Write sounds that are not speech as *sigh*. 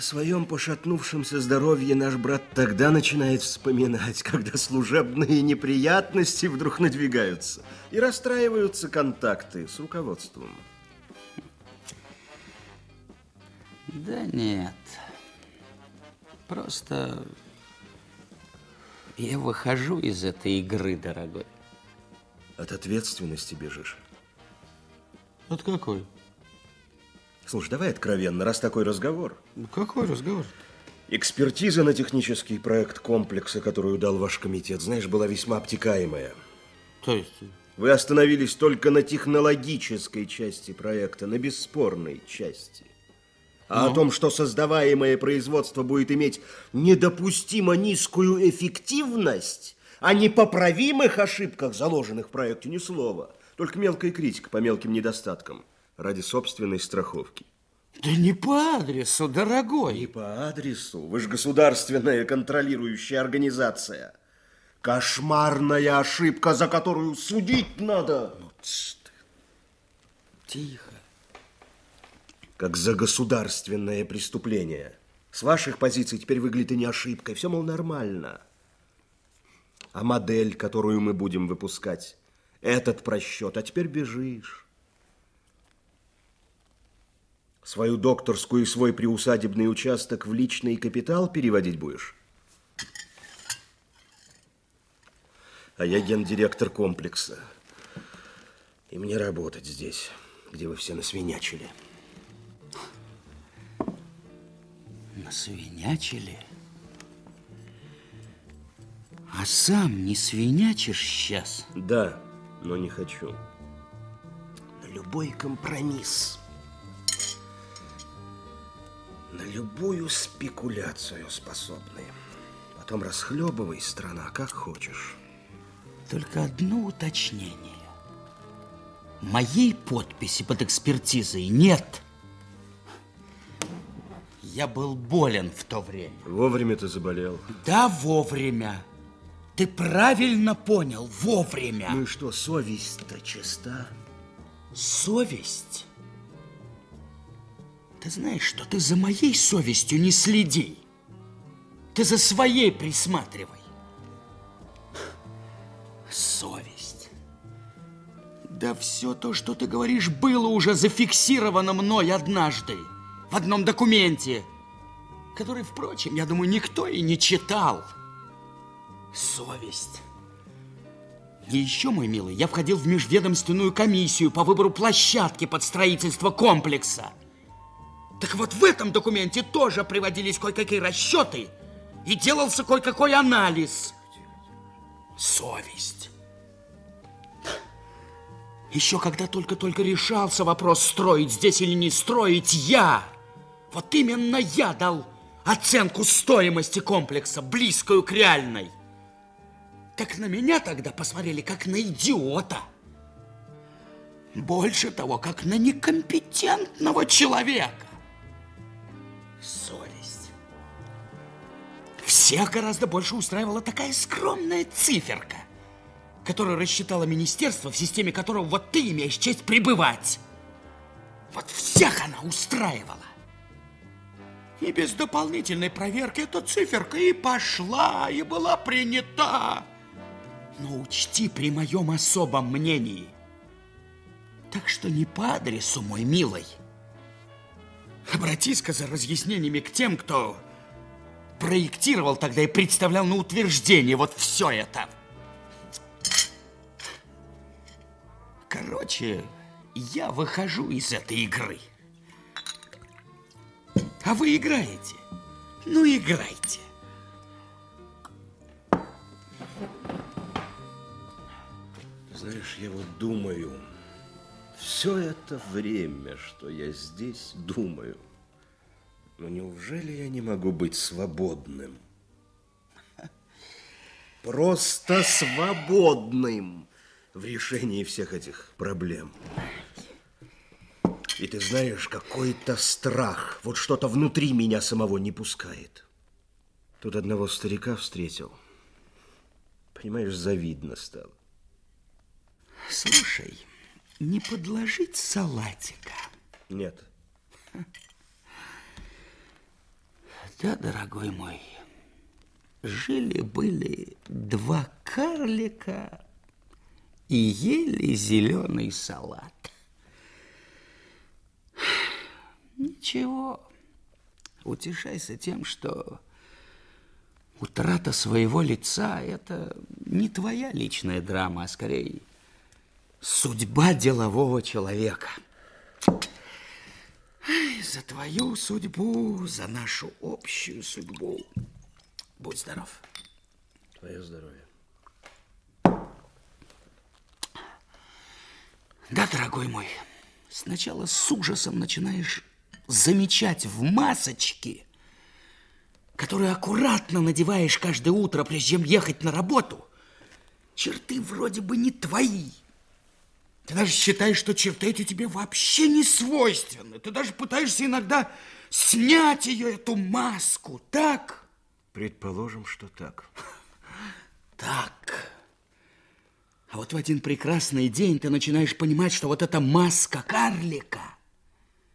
О своем пошатнувшемся здоровье наш брат тогда начинает вспоминать, когда служебные неприятности вдруг надвигаются и расстраиваются контакты с руководством. Да нет. Просто я выхожу из этой игры, дорогой. От ответственности бежишь. От какой? Слушай, давай откровенно, раз такой разговор. Ну, какой разговор? Экспертиза на технический проект комплекса, которую дал ваш комитет, знаешь, была весьма обтекаемая. То есть? Вы остановились только на технологической части проекта, на бесспорной части. А ну? о том, что создаваемое производство будет иметь недопустимо низкую эффективность, о непоправимых ошибках, заложенных в проекте, ни слова. Только мелкая критика по мелким недостаткам ради собственной страховки. Да не по адресу, дорогой. Не по адресу. Вы же государственная контролирующая организация. Кошмарная ошибка, за которую судить надо. Ну, Тихо. Как за государственное преступление. С ваших позиций теперь выглядит и не ошибкой. Все, мол, нормально. А модель, которую мы будем выпускать, этот просчет, а теперь бежишь. Свою докторскую и свой приусадебный участок в личный капитал переводить будешь? А я гендиректор комплекса. И мне работать здесь, где вы все насвинячили. Насвинячили? А сам не свинячишь сейчас? Да, но не хочу. На любой компромисс. Любую спекуляцию способны. Потом расхлебывай, страна, как хочешь. Только одно уточнение. Моей подписи под экспертизой нет. Я был болен в то время. Вовремя ты заболел. Да, вовремя. Ты правильно понял, вовремя. Ну и что, совесть-то чиста? Совесть? Ты знаешь, что ты за моей совестью не следи. Ты за своей присматривай. Совесть. Да все то, что ты говоришь, было уже зафиксировано мной однажды в одном документе, который, впрочем, я думаю, никто и не читал. Совесть. И еще, мой милый, я входил в межведомственную комиссию по выбору площадки под строительство комплекса. Так вот в этом документе тоже приводились кое-какие расчеты и делался кое-какой анализ. Совесть. Еще когда только-только решался вопрос, строить здесь или не строить, я, вот именно я дал оценку стоимости комплекса, близкую к реальной. Так на меня тогда посмотрели, как на идиота. Больше того, как на некомпетентного человека. Совесть. Всех гораздо больше устраивала такая скромная циферка, которую рассчитало министерство, в системе которого вот ты имеешь честь пребывать. Вот всех она устраивала. И без дополнительной проверки эта циферка и пошла, и была принята. Но учти при моем особом мнении. Так что не по адресу, мой милый. Обратись-ка за разъяснениями к тем, кто проектировал тогда и представлял на утверждение вот все это. Короче, я выхожу из этой игры. А вы играете? Ну, играйте. Знаешь, я вот думаю, все это время, что я здесь думаю, но неужели я не могу быть свободным? *laughs* Просто свободным в решении всех этих проблем. И ты знаешь, какой-то страх, вот что-то внутри меня самого не пускает. Тут одного старика встретил. Понимаешь, завидно стало. Слушай, не подложить салатика? Нет. Да, дорогой мой, жили-были два карлика и ели зеленый салат. Ничего, утешайся тем, что утрата своего лица – это не твоя личная драма, а скорее судьба делового человека. Ай, за твою судьбу, за нашу общую судьбу. Будь здоров. Твое здоровье. Да, дорогой мой, сначала с ужасом начинаешь замечать в масочке, которую аккуратно надеваешь каждое утро, прежде чем ехать на работу, черты вроде бы не твои. Ты даже считаешь, что черты эти тебе вообще не свойственны. Ты даже пытаешься иногда снять ее, эту маску, так? Предположим, что так. Так. А вот в один прекрасный день ты начинаешь понимать, что вот эта маска карлика